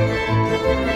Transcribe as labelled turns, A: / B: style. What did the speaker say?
A: Música